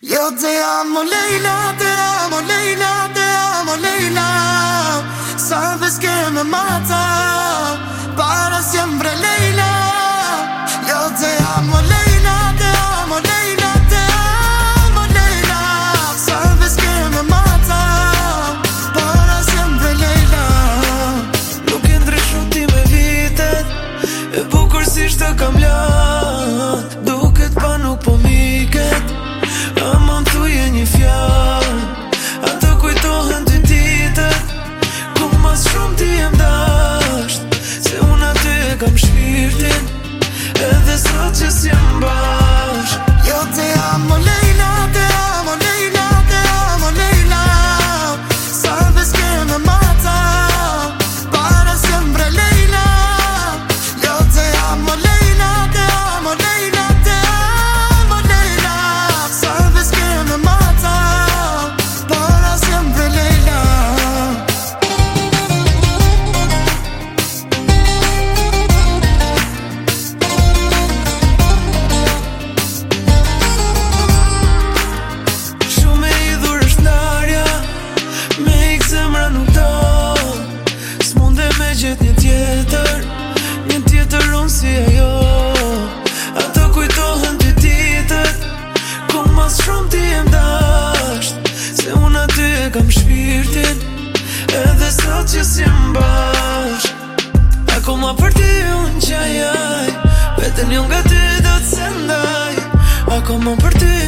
Yo te amo, Leila, te amo, Leila. шагом gjithë një tjetër Një tjetër unë si e jo Ata kujtohën të titët Ku mas shumë ti e mdasht Se unë aty e kam shpirtin Edhe sot që si mbash Ako ma për ti unë qajaj Petën një nga ty do të sendaj Ako ma për ti unë qajaj